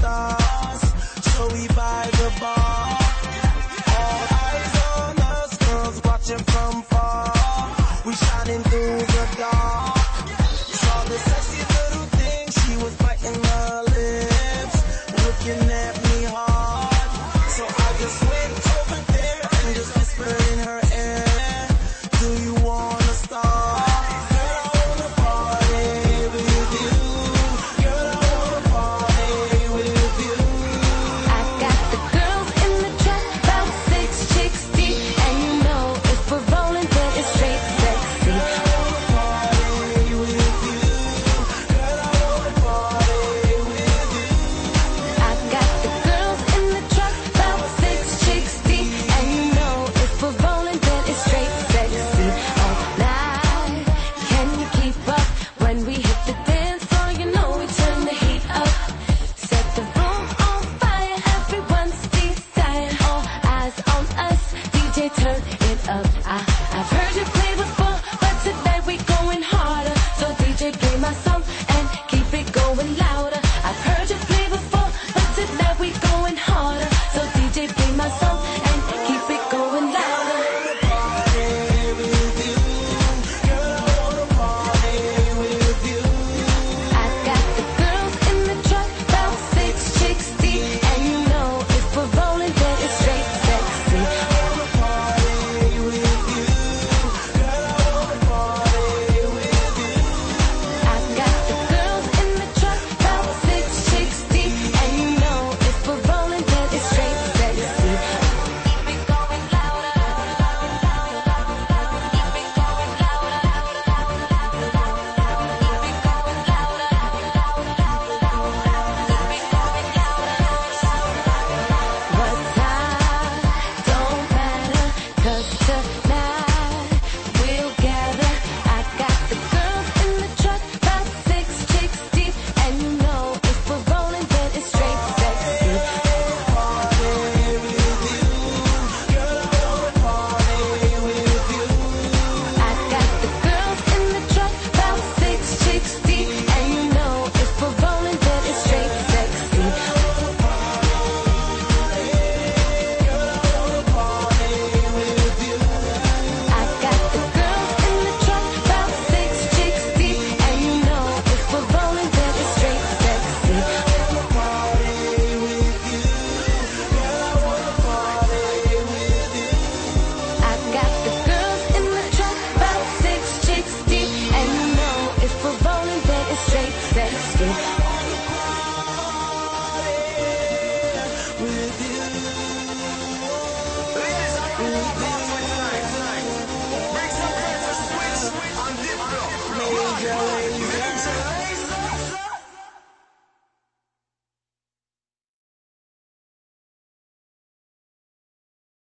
So we vibe.